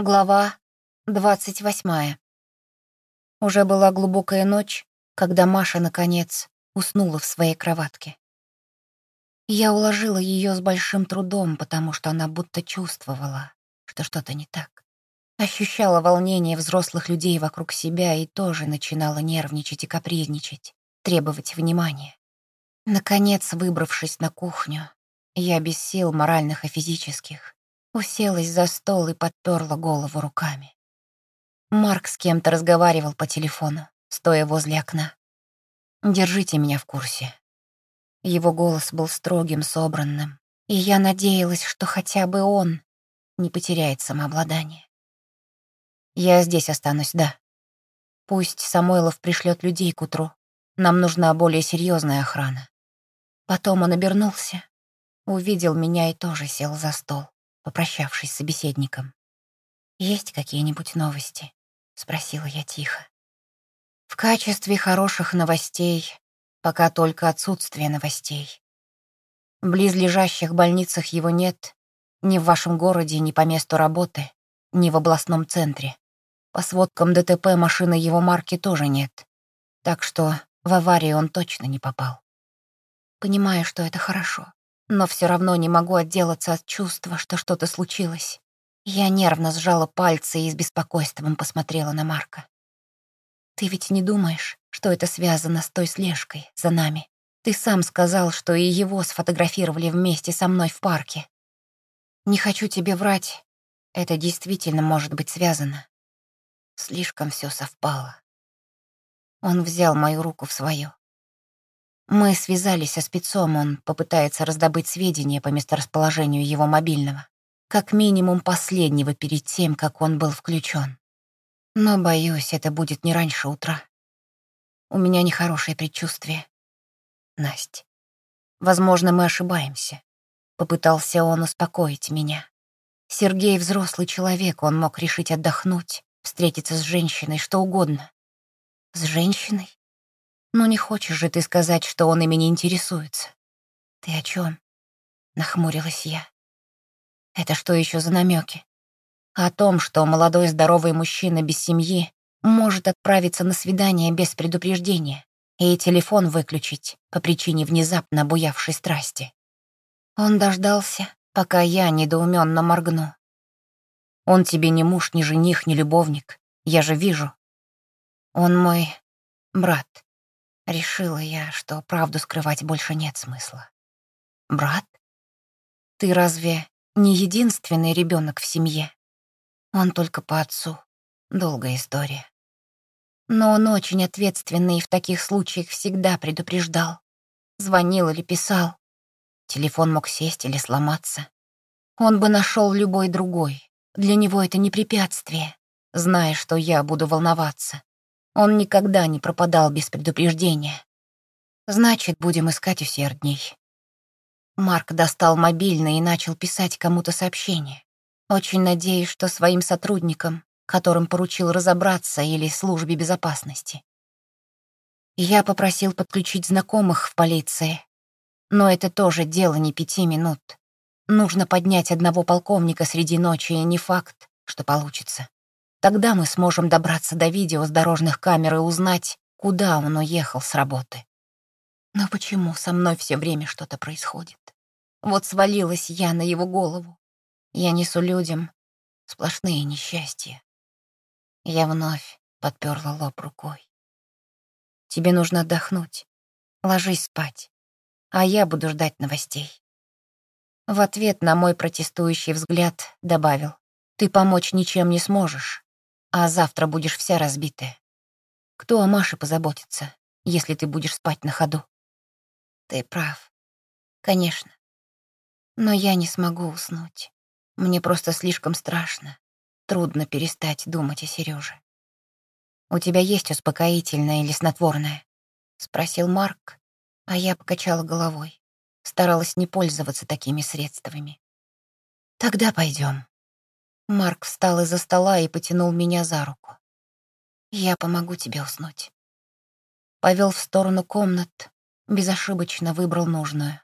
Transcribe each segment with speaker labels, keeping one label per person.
Speaker 1: Глава двадцать восьмая. Уже была глубокая ночь, когда Маша, наконец, уснула в своей кроватке. Я уложила ее с большим трудом, потому что она будто чувствовала, что что-то не так. Ощущала волнение взрослых людей вокруг себя и тоже начинала нервничать и капризничать, требовать внимания. Наконец, выбравшись на кухню, я без сил моральных и физических, Уселась за стол и подперла голову руками. Марк с кем-то разговаривал по телефону, стоя возле окна. «Держите меня в курсе». Его голос был строгим, собранным, и я надеялась, что хотя бы он не потеряет самообладание. «Я здесь останусь, да. Пусть Самойлов пришлет людей к утру. Нам нужна более серьезная охрана». Потом он обернулся, увидел меня и тоже сел за стол попрощавшись с собеседником. «Есть какие-нибудь новости?» — спросила я тихо. «В качестве хороших новостей пока только отсутствие новостей. В близлежащих больницах его нет, ни в вашем городе, ни по месту работы, ни в областном центре. По сводкам ДТП машины его марки тоже нет, так что в аварию он точно не попал. Понимаю, что это хорошо но все равно не могу отделаться от чувства, что что-то случилось. Я нервно сжала пальцы и с беспокойством посмотрела на Марка. «Ты ведь не думаешь, что это связано с той слежкой за нами? Ты сам сказал, что и его сфотографировали вместе со мной в парке. Не хочу тебе врать, это действительно может быть связано. Слишком все совпало». Он взял мою руку в свою. Мы связались со спецом, он попытается раздобыть сведения по месторасположению его мобильного. Как минимум последнего перед тем, как он был включен. Но, боюсь, это будет не раньше утра. У меня нехорошее предчувствие. Настя, возможно, мы ошибаемся. Попытался он успокоить меня. Сергей взрослый человек, он мог решить отдохнуть, встретиться с женщиной, что угодно. С женщиной? Ну не хочешь же ты сказать, что он ими не интересуется? Ты о чем? Нахмурилась я. Это что еще за намеки? О том, что молодой здоровый мужчина без семьи может отправиться на свидание без предупреждения и телефон выключить по причине внезапно обуявшей страсти. Он дождался, пока я недоуменно моргну. Он тебе не муж, ни жених, ни любовник. Я же вижу. Он мой брат. Решила я, что правду скрывать больше нет смысла. Брат? Ты разве не единственный ребенок в семье? Он только по отцу. Долгая история. Но он очень ответственный и в таких случаях всегда предупреждал. Звонил или писал. Телефон мог сесть или сломаться. Он бы нашел любой другой. Для него это не препятствие, зная, что я буду волноваться. Он никогда не пропадал без предупреждения. Значит, будем искать усердней. Марк достал мобильный и начал писать кому-то сообщение. Очень надеюсь, что своим сотрудникам, которым поручил разобраться, или службе безопасности. Я попросил подключить знакомых в полиции. Но это тоже дело не пяти минут. Нужно поднять одного полковника среди ночи, и не факт, что получится. Тогда мы сможем добраться до видео с дорожных камер и узнать, куда он уехал с работы. Но почему со мной все время что-то происходит? Вот свалилась я на его голову. Я несу людям сплошные несчастья. Я вновь подперла лоб рукой. Тебе нужно отдохнуть. Ложись спать. А я буду ждать новостей. В ответ на мой протестующий взгляд добавил. Ты помочь ничем не сможешь а завтра будешь вся разбитая. Кто о Маше позаботится, если ты будешь спать на ходу? Ты прав. Конечно. Но я не смогу уснуть. Мне просто слишком страшно. Трудно перестать думать о Сереже. «У тебя есть успокоительное или снотворное?» — спросил Марк, а я покачала головой. Старалась не пользоваться такими средствами. «Тогда пойдем. Марк встал из-за стола и потянул меня за руку. «Я помогу тебе уснуть». Повел в сторону комнат, безошибочно выбрал нужную.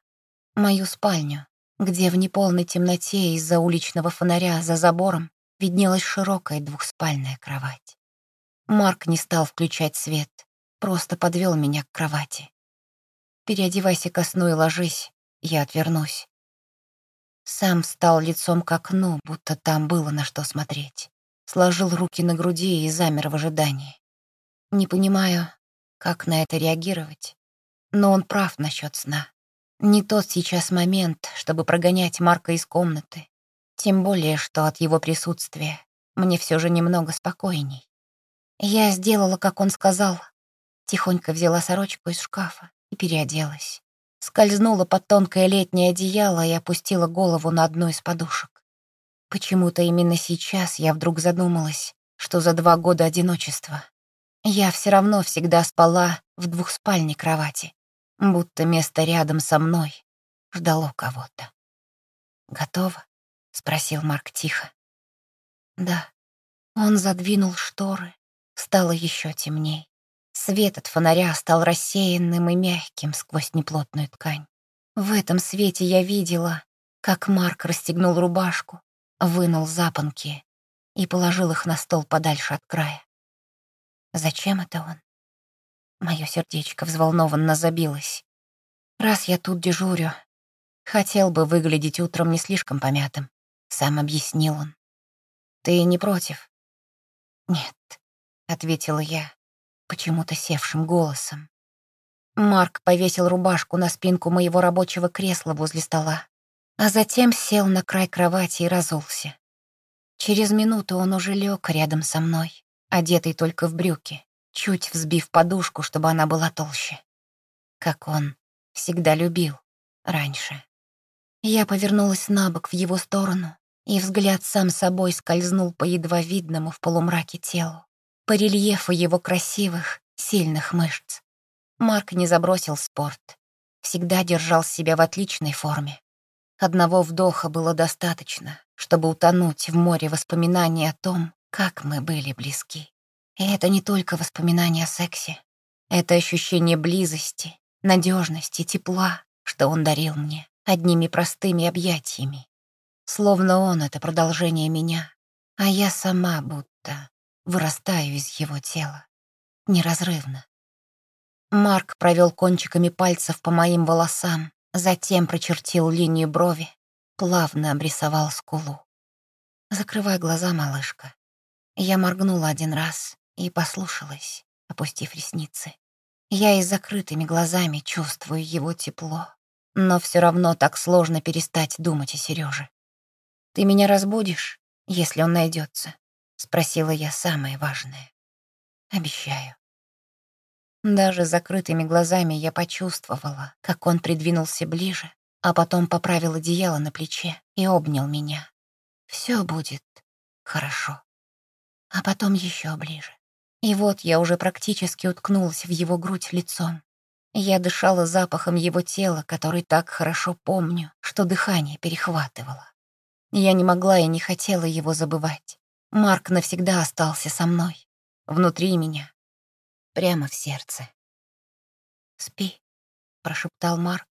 Speaker 1: Мою спальню, где в неполной темноте из-за уличного фонаря за забором виднелась широкая двухспальная кровать. Марк не стал включать свет, просто подвел меня к кровати. «Переодевайся ко сну и ложись, я отвернусь». Сам встал лицом к окну, будто там было на что смотреть. Сложил руки на груди и замер в ожидании. Не понимаю, как на это реагировать, но он прав насчет сна. Не тот сейчас момент, чтобы прогонять Марка из комнаты. Тем более, что от его присутствия мне все же немного спокойней. Я сделала, как он сказал. Тихонько взяла сорочку из шкафа и переоделась. Скользнула под тонкое летнее одеяло и опустила голову на одну из подушек. Почему-то именно сейчас я вдруг задумалась, что за два года одиночества я все равно всегда спала в двухспальной кровати, будто место рядом со мной ждало кого-то. «Готово?» — спросил Марк тихо. «Да». Он задвинул шторы, стало еще темней. Свет от фонаря стал рассеянным и мягким сквозь неплотную ткань. В этом свете я видела, как Марк расстегнул рубашку, вынул запонки и положил их на стол подальше от края. Зачем это он? Мое сердечко взволнованно забилось. Раз я тут дежурю, хотел бы выглядеть утром не слишком помятым, сам объяснил он. Ты не против? Нет, ответила я, почему-то севшим голосом. Марк повесил рубашку на спинку моего рабочего кресла возле стола, а затем сел на край кровати и разулся. Через минуту он уже лег рядом со мной одетый только в брюки, чуть взбив подушку, чтобы она была толще. Как он всегда любил раньше. Я повернулась на бок в его сторону, и взгляд сам собой скользнул по едва видному в полумраке телу, по рельефу его красивых, сильных мышц. Марк не забросил спорт, всегда держал себя в отличной форме. Одного вдоха было достаточно, чтобы утонуть в море воспоминаний о том, как мы были близки. И это не только воспоминания о сексе. Это ощущение близости, надежности, тепла, что он дарил мне одними простыми объятиями. Словно он — это продолжение меня, а я сама будто вырастаю из его тела. Неразрывно. Марк провел кончиками пальцев по моим волосам, затем прочертил линию брови, плавно обрисовал скулу. «Закрывай глаза, малышка», я моргнула один раз и послушалась, опустив ресницы. Я и с закрытыми глазами чувствую его тепло, но все равно так сложно перестать думать о Сереже. «Ты меня разбудишь, если он найдется?» — спросила я самое важное. «Обещаю». Даже закрытыми глазами я почувствовала, как он придвинулся ближе, а потом поправил одеяло на плече и обнял меня. Все будет хорошо а потом еще ближе. И вот я уже практически уткнулась в его грудь лицом. Я дышала запахом его тела, который так хорошо помню, что дыхание перехватывало. Я не могла и не хотела его забывать. Марк навсегда остался со мной, внутри меня, прямо в сердце. «Спи», — прошептал Марк,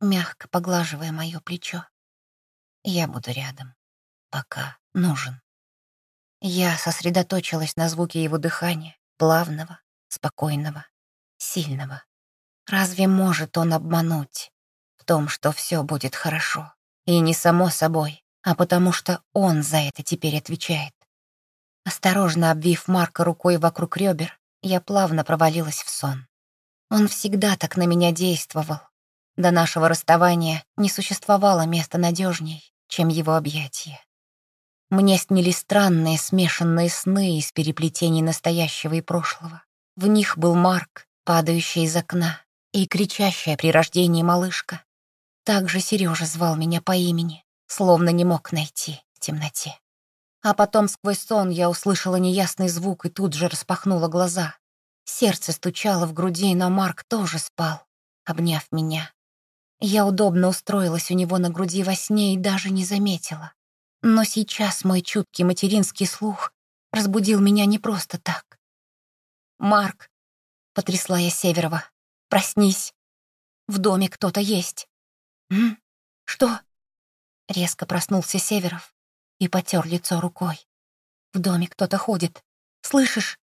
Speaker 1: мягко поглаживая мое плечо. «Я буду рядом, пока нужен». Я сосредоточилась на звуке его дыхания, плавного, спокойного, сильного. Разве может он обмануть в том, что все будет хорошо? И не само собой, а потому что он за это теперь отвечает. Осторожно обвив Марка рукой вокруг ребер, я плавно провалилась в сон. Он всегда так на меня действовал. До нашего расставания не существовало места надежней, чем его объятия. Мне снились странные смешанные сны из переплетений настоящего и прошлого. В них был Марк, падающий из окна, и кричащая при рождении малышка. Также Сережа звал меня по имени, словно не мог найти в темноте. А потом сквозь сон я услышала неясный звук и тут же распахнула глаза. Сердце стучало в груди, но Марк тоже спал, обняв меня. Я удобно устроилась у него на груди во сне и даже не заметила, но сейчас мой чуткий материнский слух разбудил меня не просто так. «Марк», — потрясла я Северова, — «проснись. В доме кто-то есть». «М? Что?» Резко проснулся Северов. И потер лицо рукой. В доме кто-то ходит. Слышишь?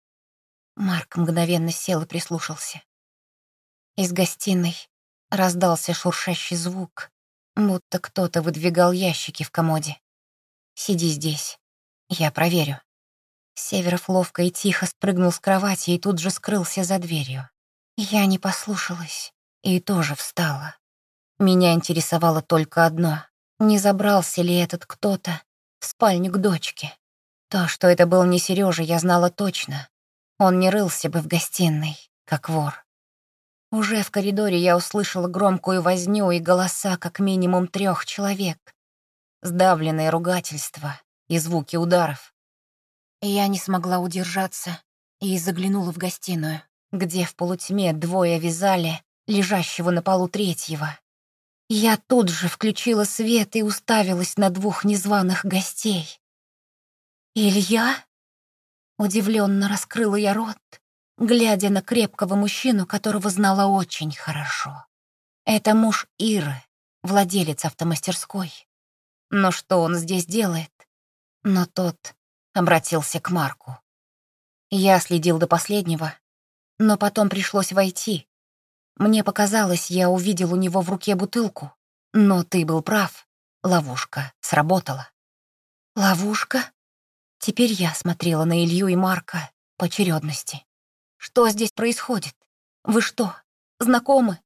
Speaker 1: Марк мгновенно сел и прислушался. Из гостиной раздался шуршащий звук, будто кто-то выдвигал ящики в комоде. «Сиди здесь, я проверю». Северов ловко и тихо спрыгнул с кровати и тут же скрылся за дверью. Я не послушалась и тоже встала. Меня интересовало только одно — не забрался ли этот кто-то в спальню к дочке. То, что это был не Сережа, я знала точно. Он не рылся бы в гостиной, как вор. Уже в коридоре я услышала громкую возню и голоса как минимум трех человек. Сдавленные ругательства и звуки ударов. Я не смогла удержаться и заглянула в гостиную, где в полутьме двое вязали лежащего на полу третьего. Я тут же включила свет и уставилась на двух незваных гостей. «Илья?» Удивленно раскрыла я рот, глядя на крепкого мужчину, которого знала очень хорошо. Это муж Иры, владелец автомастерской. Но что он здесь делает? Но тот обратился к Марку. Я следил до последнего, но потом пришлось войти. Мне показалось, я увидел у него в руке бутылку. Но ты был прав, ловушка сработала. Ловушка? Теперь я смотрела на Илью и Марка по очередности. Что здесь происходит? Вы что, знакомы?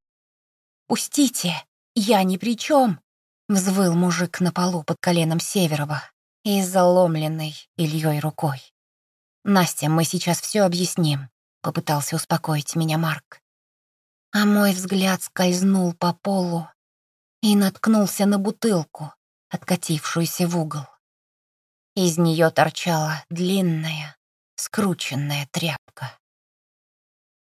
Speaker 1: Пустите, я ни при чем, взвыл мужик на полу под коленом Северова и заломленной Ильей рукой. «Настя, мы сейчас все объясним», — попытался успокоить меня Марк. А мой взгляд скользнул по полу и наткнулся на бутылку, откатившуюся в угол. Из нее торчала длинная, скрученная тряпка.